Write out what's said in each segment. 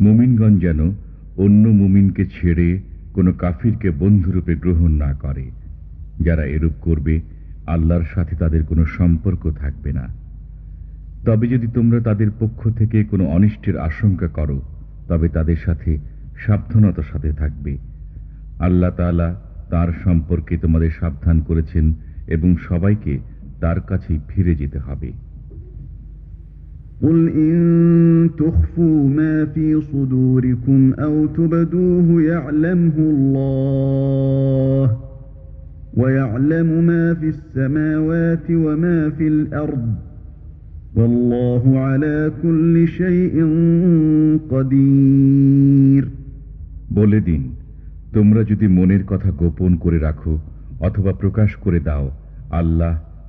মুমিনগণ যেন অন্য মুমিনকে ছেড়ে কোনো কাফিরকে বন্ধুরূপে গ্রহণ না করে, যারা এরূপ করবে, আল্লাহর সাথে তাদের কোনো সম্পর্ক থাকবে না। তবে যদি তোমরা তাদের পক্ষ থেকে কোনো অনিষ্টের আশঙ্কা করো, তবে তাদের সাথে সাবধানতার সাথে থাকবে। আল্লাহ তাআলা তার সম্পর্কে তোমাদের সাবধান করেছেন এবং সবাইকে তার কাছেই ফিরে যেতে হবে قل إن تخفوا ما في صدوركم أو تبدوه يعلمه الله ويعلم ما في السماوات وما في الأرض والله على كل شيء قدير বলে দিন তোমরা যদি মনের কথা গোপন করে রাখো অথবা প্রকাশ করে দাও আল্লাহ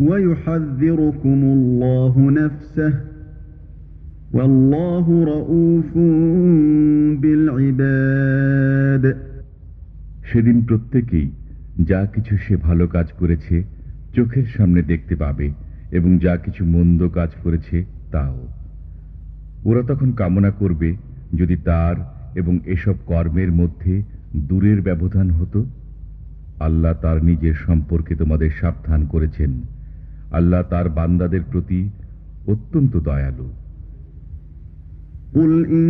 ويحذركم الله نفسه والله رؤوف بالعباد সেদিন প্রত্যেকেই যা কিছু সে ভালো কাজ করেছে চোখের সামনে দেখতে পাবে এবং যা কিছু মন্দ কাজ করেছে তাও ওরা তখন কামনা করবে যদি তার এবং এসব কর্মের মধ্যে দূরের ব্যবধান হতো আল্লাহ তার নিজের সম্পর্কে তোমাদের সাবধান করেছেন আল্লাহ তার বান্দাদের প্রতি অত্যন্ত দয়ালু قل إن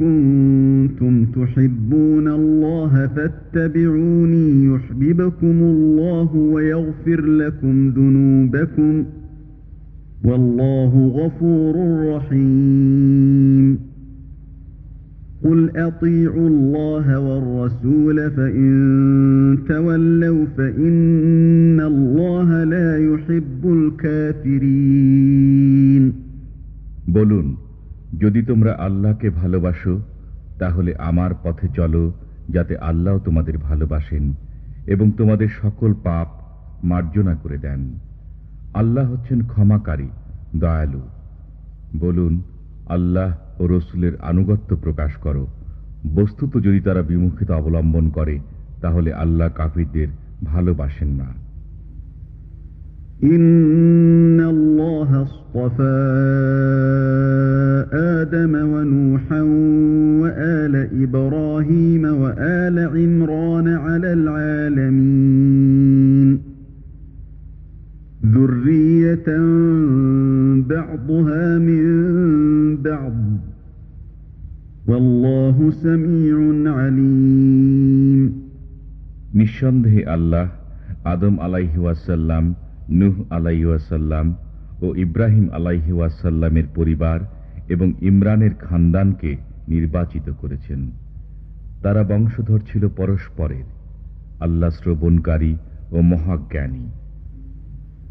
كنتم تحبون الله فاتبعوني يحببكم الله ويغفر لكم ذنوبكم والله غفور رحيم قل أطيعوا الله والرسول فإن تولوا فإن الله لا يحب الكافرين বলুন যদি তোমরা আল্লাহকে ভালোবাসো তাহলে আমার পথে চলো যাতে আল্লাহ তোমাদের ভালোবাসেন এবং তোমাদের সকল পাপ মার্জনা করে দেন আল্লাহ হচ্ছেন ক্ষমাকারী দয়ালু বলুন আল্লাহ ও রসুলের আনুগত্য প্রকাশ করো বস্তুত যদি তারা বিমুখিতা অবলম্বন করে তাহলে আল্লাহ কাফিরদের ভালোবাসেন না إن الله اصطفى آدم ونوحا وآل إبراهيم وآل عمران على العالمين ذرية بعضها من নিঃসন্দেহে আল্লাহ আদম আলাইহি ওয়াসাল্লাম, নুহ আলাইহি ওয়াসাল্লাম ও ইব্রাহিম আলাইহি ওয়াসাল্লামের পরিবার এবং ইমরানের খানদানকে নির্বাচিত করেছেন। তারা বংশধর ছিল পরস্পরের, আল্লাহ শ্রবণকারী ও মহাজ্ঞানী।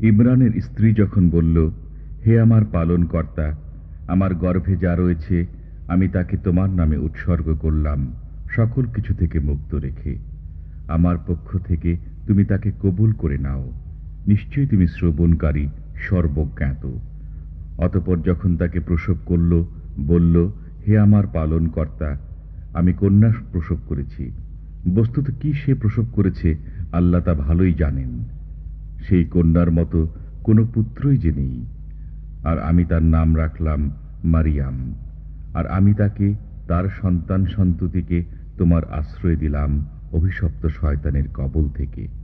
ইমরানের স্ত্রী যখন বলল, হে আমার পালন কর্তা আমার গর্ভে যা রয়েছে, আমি তাকে তোমার নামে উৎসর্গ করলাম, সকল কিছু থেকে মুক্ত রেখে। আমার পক্ষ থেকে তুমি তাকে কবুল করে নাও। নিশ্চয়ই তুমি শ্রবণকারী, সর্বজ্ঞাত। অতপর যখন তাকে প্রসব করল, বলল, হে আমার পালন কর্তা আমি কন্যা প্রসব করেছি। বস্তুত কি সে প্রসব করেছে, আল্লাহ তা ভালোই জানেন। সেই কন্যার মতো কোনো পুত্রই যে নেই। আর আমি তার নাম রাখলাম মারিয়াম। আর আমি তাকে, তার সন্তান সন্ততিকে তোমার আশ্রয় দিলাম অভিশপ্ত শয়তানের কবল থেকে।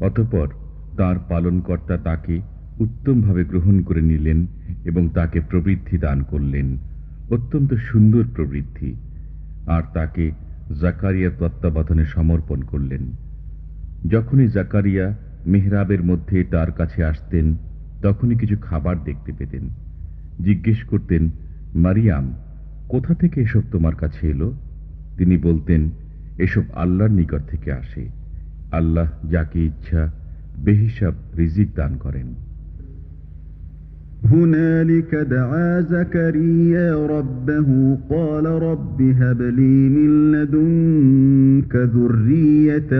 অতপর তার পালনকর্তা তাকে উত্তমভাবে গ্রহণ করে নিলেন এবং তাকে প্রবৃদ্ধি দান করলেন। অত্যন্ত সুন্দর প্রবৃদ্ধি। আর তাকে জাকারিয়ার তত্ত্বাবধানে সমর্পণ করলেন। যখনই জাকারিয়া মেহরাবের মধ্যে তার কাছে আসতেন তখনই কিছু খাবার দেখতে পেতেন। জিজ্ঞেস করতেন, মারিয়াম, কোথা থেকে এসব তোমার কাছে এলো? তিনি বলতেন, এসব আল্লাহর নিকট থেকে আসে। আল্লাহ যাকে ইচ্ছা, বেহিসাব রিজিক দান করেন। هنالك دعا زكريا ربه قال رب هب لي من لدنك ذرية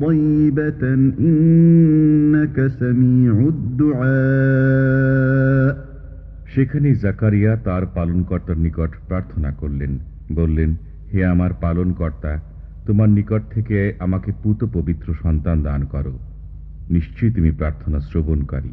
طيبة إنك سميع الدعاء সেখানে জাকারিয়া তার পালনকর্তার নিকট প্রার্থনা করলেন বললেন হে আমার পালনকর্তা তোমার নিকট থেকে আমাকে পুত পবিত্র সন্তান দান করো নিশ্চয়ই তুমি প্রার্থনা শ্রবণকারী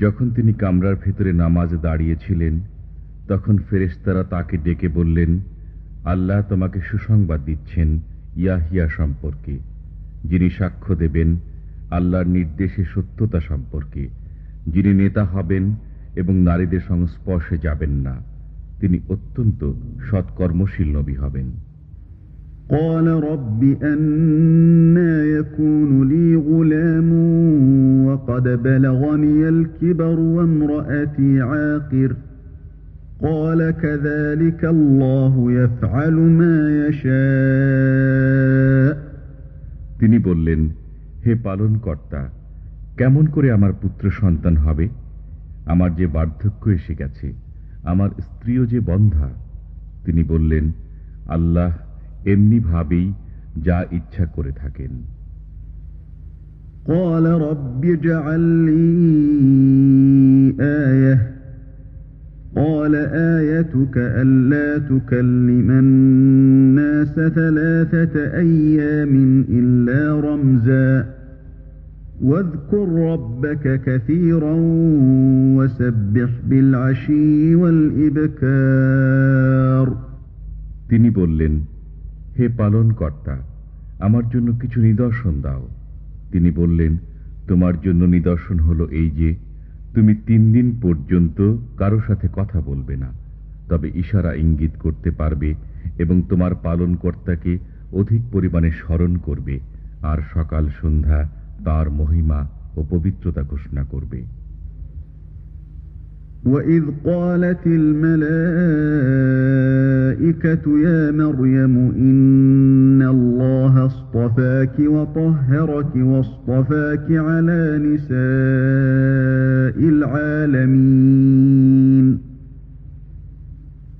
যখন তিনি কামরার ভেতরে নামাজে দাঁড়িয়েছিলেন, তখন ফেরেশতারা তাকে ডেকে বললেন, আল্লাহ তোমাকে সুসংবাদ দিচ্ছেন ইয়াহিয়া সম্পর্কে। যিনি সাক্ষ্য দেবেন, আল্লাহর নির্দেশে সত্যতা সম্পর্কে। যিনি নেতা হবেন এবং নারীদের সংস্পর্শে যাবেন না, তিনি অত্যন্ত সৎকর্মশীল নবী হবেন। قال رب أنا يكون لي غلام وقد بلغني الكبر وامرأتي عاقر قال كذلك الله يفعل ما يشاء তিনি বললেন হে পালন কর্তা কেমন করে আমার পুত্র সন্তান হবে আমার যে বার্ধক্য এসে গেছে আমার স্ত্রীও যে বন্ধা তিনি বললেন আল্লাহ এমনি ভাবেই যা ইচ্ছা করে থাকেন قال رب اجعل لي آية قال آيتك ألا تكلم الناس ثلاثة أيام إلا رمزا واذكر ربك كثيرا وسبح بالعشي والإبكار তিনি বললেন হে পালন কর্তা আমার জন্য কিছু নিদর্শন দাও। তিনি বললেন, তোমার জন্য নিদর্শন হলো এই যে, তুমি তিন দিন পর্যন্ত কারও সাথে কথা বলবে না, তবে ইশারা ইঙ্গিত করতে পারবে এবং তোমার পালন কর্তাকে অধিক পরিমাণে স্মরণ করবে, আর সকাল সন্ধ্যা তার মহিমা ও পবিত্রতা ঘোষণা করবে। وإذ قالت الملائكة يا مريم إن الله اصطفاك وطهرك واصطفاك على نساء العالمين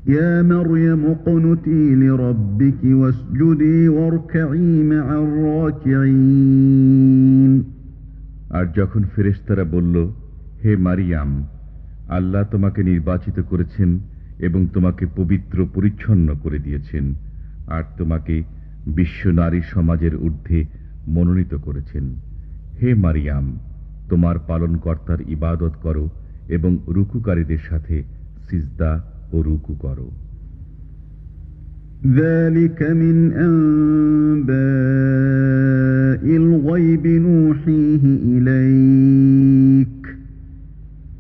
يا مريم اقنتي لربك واسجدي واركعي مع الراكعين আর যখন ফেরেশতারা বলল হে মারিয়াম আল্লাহ তোমাকে নির্বাচিত করেছেন এবং তোমাকে পবিত্র পরিচ্ছন্ন করে দিয়েছেন আর তোমাকে বিশ্ব নারী সমাজের ঊর্ধ্বে মনোনীত করেছেন হে মারিয়াম তোমার পালনকর্তার ইবাদত করো এবং রুকুকারীদের সাথে সিজদা ও রুকু করো ذلك من أنباء الغيب نوحيه إليك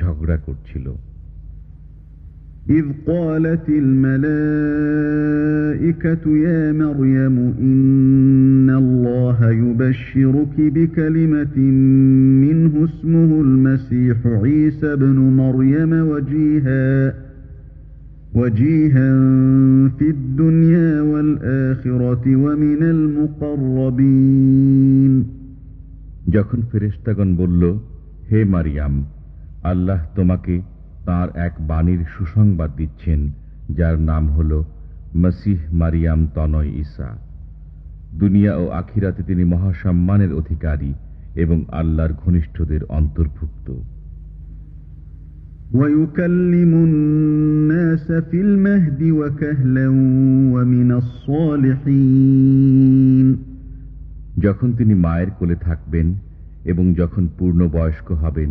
ঝগড়া করছিল إذ قالت الملائكة يا مريم إن الله يبشرك بكلمة منه اسمه المسيح عيسى بن مريم وجيها وجيها في الدنيا والآخرة ومن المقربين যখন ফেরেশতাগণ বলল হে মারিয়াম আল্লাহ তোমাকে তার এক বাণীর সুসংবাদ দিচ্ছেন যার নাম হল মসিহ মারিয়াম তনয় ঈসা দুনিয়া ও আখিরাতে তিনি মহাসম্মানের অধিকারী এবং আল্লাহর ঘনিষ্ঠদের অন্তর্ভুক্ত ويكلم الناس في المهد وكهلا ومن الصالحين যখন তিনি মায়ের কোলে থাকবেন এবং যখন পূর্ণ বয়স্ক হবেন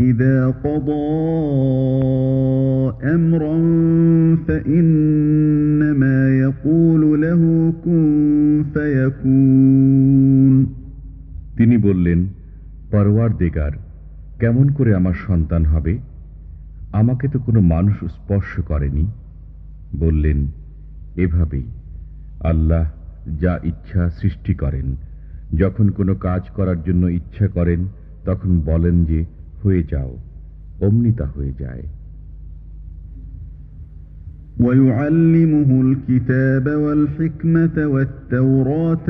إذا قضى أمرا فإنما يقول له كن فيكون তিনি বললেন পরওয়ার দেগার কেমন করে আমার সন্তান হবে আমাকে তো কোনো মানুষ স্পর্শ করেনি বললেন এভাবেই আল্লাহ যা ইচ্ছা সৃষ্টি করেন যখন কোনো কাজ করার জন্য ইচ্ছা করেন তখন বলেন যে হয়ে যাও অমনি তা হয়ে যায় ويعلمه الكتاب والحكمة والتوراة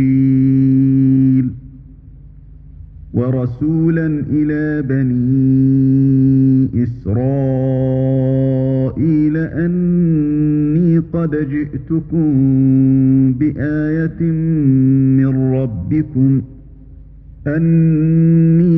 والإنجيل ورسولا إلى بني إسرائيل أني قد جئتكم بآية من ربكم أني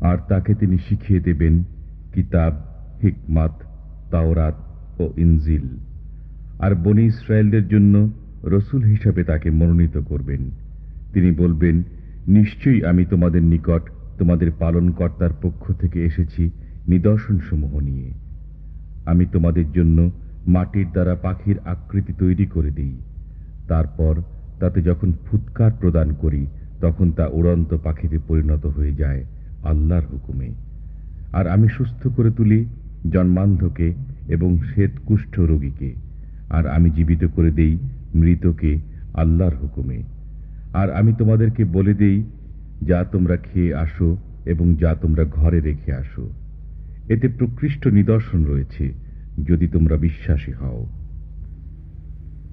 আর তাকে তিনি শিখিয়ে দেবেন কিতাব, হিকমাত, তাওরাত ও ইনজিল। আর বনি ইসরায়েলদের জন্য রসুল হিসাবে তাকে মনোনীত করবেন। তিনি বলবেন, নিশ্চয়ই আমি তোমাদের নিকট তোমাদের পালনকর্তার পক্ষ থেকে এসেছি নিদর্শনসমূহ নিয়ে। আমি তোমাদের জন্য মাটির দ্বারা পাখির আকৃতি তৈরি করে দিই। তারপর তাতে যখন ফুৎকার প্রদান করি, তখন তা উড়ন্ত পাখিতে পরিণত হয়ে যায়। আল্লাহর হুকুমে। আর আমি সুস্থ করে তুলি জন্মান্ধকে এবং শ্বেত কুষ্ঠ রোগীকে। আর আমি জীবিত করে দেই মৃতকে আল্লাহর হুকুমে। আর আমি তোমাদেরকে বলে দেই, যা তোমরা খেয়ে আসো এবং যা তোমরা ঘরে রেখে আসো। এতে প্রকৃষ্ট নিদর্শন রয়েছে, যদি তোমরা বিশ্বাসী হও।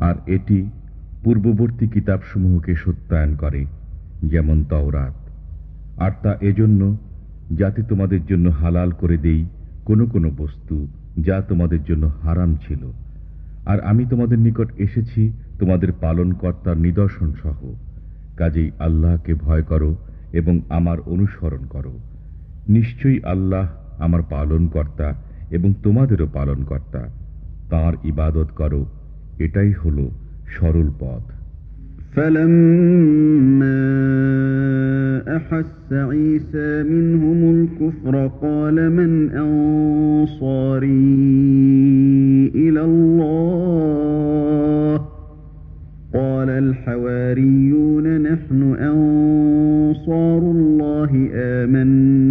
আর এটি পূর্ববর্তী কিতাবসমূহকে সত্যায়ন করে, যেমন তওরাত। আর তা এজন্য যাতে তোমাদের জন্য হালাল করে দেই কোনো কোনো বস্তু যা তোমাদের জন্য হারাম ছিল। আর আমি তোমাদের নিকট এসেছি তোমাদের পালন কর্তার নিদর্শন সহ কাজেই আল্লাহকে ভয় করো এবং আমার অনুসরণ করো। নিশ্চয়ই আল্লাহ আমার পালন কর্তা এবং তোমাদেরও পালন কর্তা তাঁর ইবাদত করো এটাই হলো সরল পথ فلما أحس عيسى منهم الكفر قال من أنصاري إلى الله قال الحواريون نحن أنصار الله آمنا بالله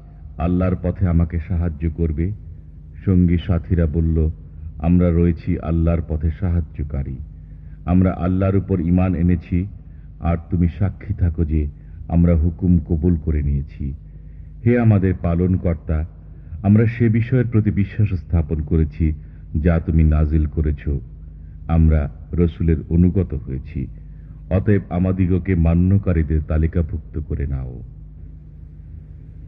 আল্লাহর পথে আমাকে সাহায্য করবে। সঙ্গী সাথীরা বলল, আমরা রয়েছি আল্লাহর পথে সাহায্যকারী। আমরা আল্লাহর উপর ইমান এনেছি, আর তুমি সাক্ষী থাকো যে আমরা হুকুম কবুল করে নিয়েছি। হে আমাদের পালন কর্তা আমরা সে বিষয়ের প্রতি বিশ্বাস স্থাপন করেছি যা তুমি নাজিল করেছ। আমরা রসুলের অনুগত হয়েছি। অতএব আমাদিগকে মান্যকারীদের তালিকাভুক্ত করে নাও।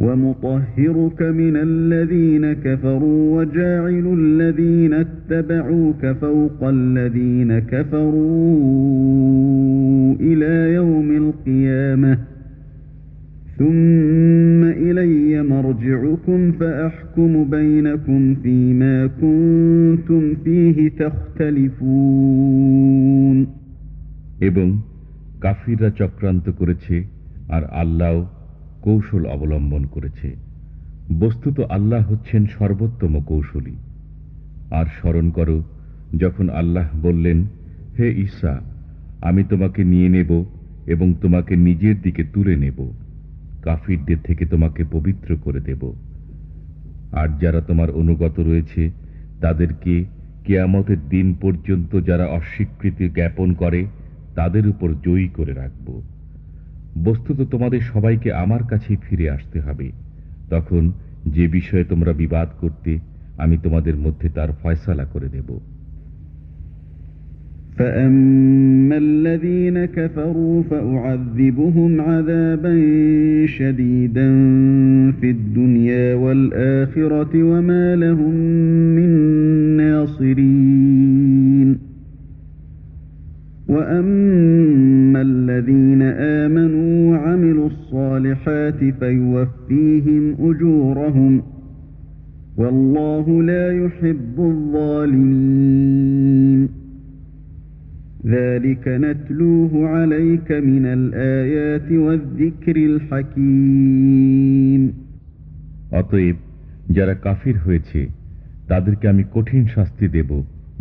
ومطهرك من الذين كفروا وجاعل الذين اتبعوك فوق الذين كفروا إلى يوم القيامة ثم إلي مرجعكم فأحكم بينكم فيما كنتم فيه تختلفون এবং কাফিররা চক্রান্ত করেছে আর আল্লাহ কৌশল অবলম্বন করেছে। বস্তুত আল্লাহ হচ্ছেন সর্বোত্তম কৌশলী। আর স্মরণ করো, যখন আল্লাহ বললেন, হে ঈসা, আমি তোমাকে নিয়ে নেব এবং তোমাকে নিজের দিকে তুলে নেব। কাফিরদের থেকে তোমাকে পবিত্র করে দেব। আর যারা তোমার অনুগত রয়েছে, তাদেরকে কেয়ামতের দিন পর্যন্ত যারা অস্বীকৃতি জ্ঞাপন করে, তাদের উপর জয়ী করে রাখব। বস্তুত তোমাদের সবাইকে আমার কাছেই ফিরে আসতে হবে তখন যে বিষয়ে তোমরা বিবাদ করতে আমি তোমাদের মধ্যে তার ফয়সালা করে দেব فأما الذين كفروا فأعذبهم عذابا شديدا في الدنيا والآخرة وما لهم من ناصرين وأما الذين آمنوا وعملوا الصالحات فيوفيهم أجورهم والله لا يحب الظالمين ذلك نتلوه عليك من الآيات والذكر الحكيم অতএব যারা কাফির হয়েছে তাদেরকে আমি কঠিন শাস্তি দেব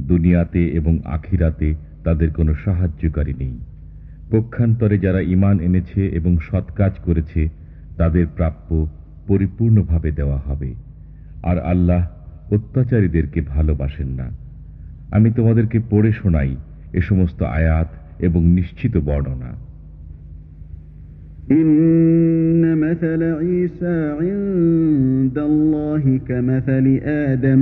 দুনিয়াতে এবং আখিরাতে তাদের কোনো সাহায্যকারী নেই পক্ষান্তরে যারা ইমান এনেছে এবং সৎ কাজ করেছে তাদের প্রাপ্য পরিপূর্ণভাবে দেওয়া হবে আর আল্লাহ অত্যাচারীদেরকে ভালোবাসেন না আমি তোমাদেরকে পড়ে শোনাই এ সমস্ত আয়াত এবং নিশ্চিত বর্ণনা إن مثل عيسى عند الله كمثل آدم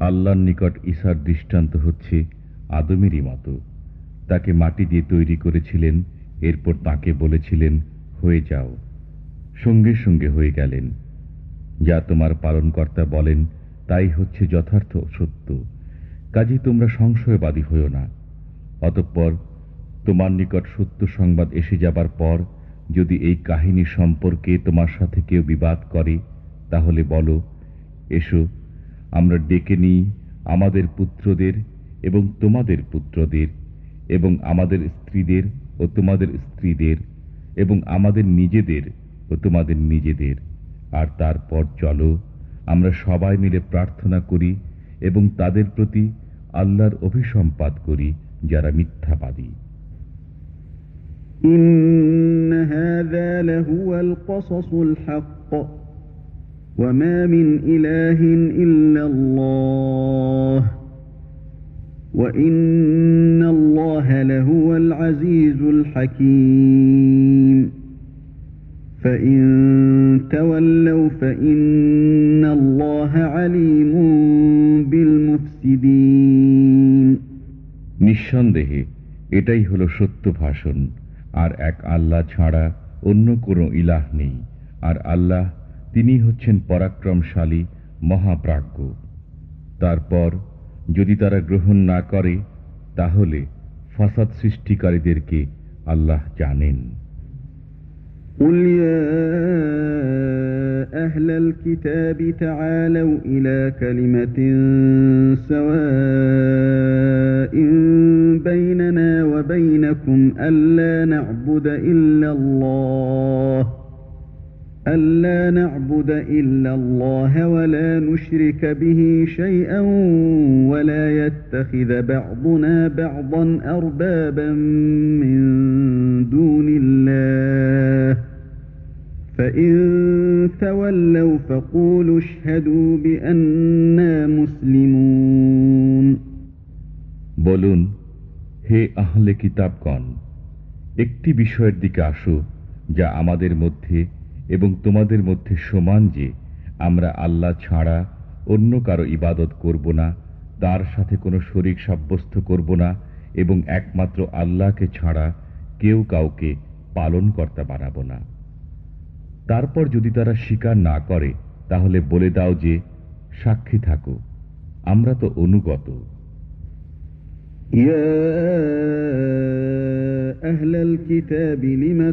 আল্লাহর নিকট ঈশার দৃষ্টান্ত হচ্ছে আদমেরই মতো। তাকে মাটি দিয়ে তৈরি করেছিলেন, এরপর তাকে বলেছিলেন, হয়ে যাও। সঙ্গে সঙ্গে হয়ে গেলেন। যা তোমার পালনকর্তা বলেন, তাই হচ্ছে যথার্থ সত্য। কাজে তোমরা সংশয়বাদী হইও না। অতঃপর তোমার নিকট সত্য সংবাদ এসে যাবার পর, যদি এই কাহিনী সম্পর্কে তোমার সাথে কেউ বিবাদ করে, তাহলে বলো, এসো আমরা ডেকে নিই আমাদের পুত্রদের এবং তোমাদের পুত্রদের এবং আমাদের স্ত্রীদের ও তোমাদের স্ত্রীদের এবং আমাদের নিজেদের ও তোমাদের নিজেদের আর তারপর চলো আমরা সবাই মিলে প্রার্থনা করি এবং তাদের প্রতি আল্লাহর অভিসম্পাদ করি যারা মিথ্যাবাদী إن هذا لهو القصص الحق وما من إله إلا الله وإن الله لهو العزيز الحكيم فإن تولوا فإن الله عليم بالمفسدين নিঃসন্দেহে এটাই হলো সত্য ভাষণ আর এক আল্লাহ ছাড়া অন্য কোনো ইলাহ নেই আর আল্লাহ তিনি হচ্ছেন পরাক্রমশালী মহাপ্রাজ্ঞ তারপর যদি তারা গ্রহণ না করে তাহলে ফাসাদ সৃষ্টিকারীদেরকে আল্লাহ জানেন قل يا أهل الكتاب تعالوا إلى كلمة سواء بيننا وبينكم ألا نعبد إلا الله ألا نعبد إلا الله ولا نشرك به شيئا ولا يتخذ بعضنا بعضا أربابا من دون الله فإن تولوا فقولوا اشهدوا بأننا مسلمون বলুন হে আহলে কিতাবগণ একটি বিষয়ের দিকে আসো যা আমাদের মধ্যে এবং তোমাদের মধ্যে সমান যে, আমরা আল্লাহ ছাড়া অন্য কারও ইবাদত করব না, তার সাথে কোনো শরিক সাব্যস্ত করব না, এবং একমাত্র আল্লাহকে ছাড়া কেউ কাউকে পালনকর্তা বানাব না। তারপর যদি তারা স্বীকার না করে, তাহলে বলে দাও যে, সাক্ষী থাকো, আমরা তো অনুগত। ইয়া আহলাল কিতাবি লিমা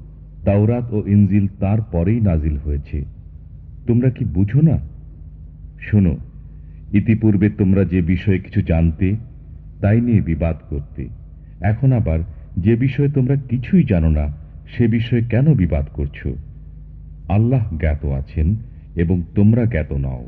তাওরাত ও ইনজিল তার পরেই নাজিল হয়েছে। তোমরা কি বুঝো না? শোনো, ইতিপূর্বে তোমরা যে বিষয়ে কিছু জানতে, তাই নিয়ে বিবাদ করতে। এখন আবার যে বিষয়ে তোমরা কিছুই জানো না, সে বিষয়ে কেন বিবাদ করছ? আল্লাহ জ্ঞাত আছেন এবং তোমরা জ্ঞাত নও।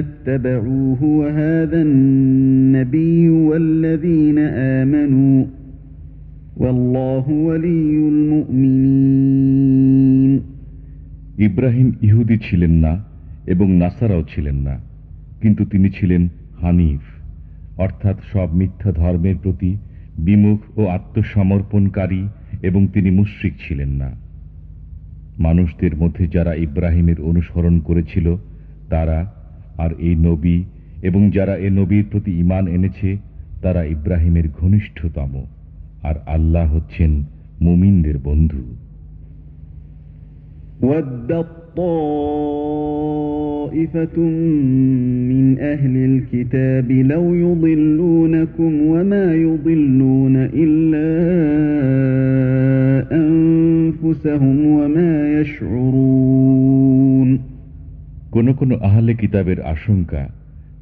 اتبعوه وهذا النبي والذين آمنوا والله ولي المؤمنين ইব্রাহিম ইহুদি ছিলেন না এবং নাসারাও ছিলেন না কিন্তু তিনি ছিলেন হানিফ অর্থাৎ সব মিথ্যা ধর্মের প্রতি বিমুখ ও আত্মসমর্পণকারী এবং তিনি মুশ্রিক ছিলেন না মানুষদের মধ্যে যারা ইব্রাহিমের অনুসরণ করেছিল তারা আর এই নবী এবং যারা এ নবীর প্রতি ইমান এনেছে তারা ইব্রাহিমের ঘনিষ্ঠতম আর আল্লাহ হচ্ছেন মুমিনদের বন্ধু ودت طائفة من أهل الكتاب لو يضلونكم وما يضلون إلا أنفسهم وما يشعرون কোন কোন আহলে কিতাবের আশঙ্কা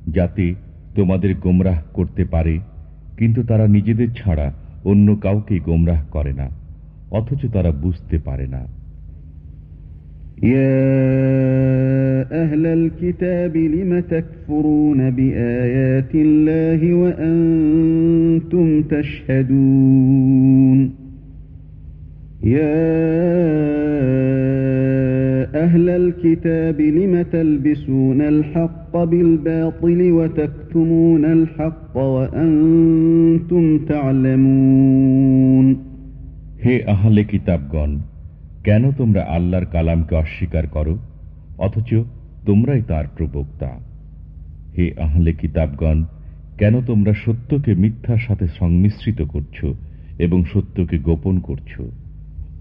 যাতে তোমাদের গোমরাহ করতে পারে কিন্তু তারা নিজেদের ছাড়া অন্য কাউকে গোমরাহ করে না অথচ তারা বুঝতে পারে না يا أهل الكتاب لم تكفرون بآيات الله وأنتم تشهدون يا أهل الكتاب لم تلبسون الحق بالباطل وتكتمون الحق وأنتم تعلمون হে আহলে কিতাবগণ কেন তোমরা আল্লাহর কালামকে অস্বীকার করো অথচ তোমরাই তার প্রবক্তা হে আহলে কিতাবগণ কেন তোমরা সত্যকে মিথ্যার সাথে সংমিশ্রিত করছো এবং সত্যকে গোপন করছো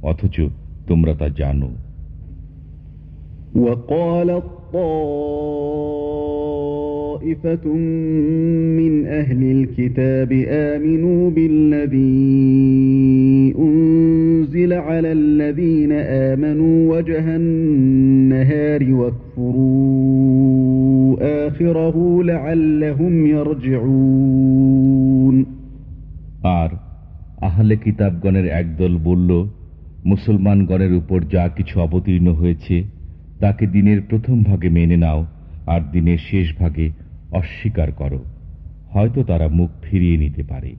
অথচ তোমরা তা জানো وقال طائفة من أهل الكتاب آمنوا بالذي أنزل على الذين آمنوا وجه النهار واكفروا آخره لعلهم يرجعون আর আহলে কিতাবগণের একদল বলল মুসলমানগণের উপর যা কিছু অবতীর্ণ হয়েছে তাকে দিনের প্রথম ভাগে মেনে নাও, আর দিনের শেষ ভাগে অস্বীকার করো। হয়তো তারা মুখ ফিরিয়ে নিতে পারে।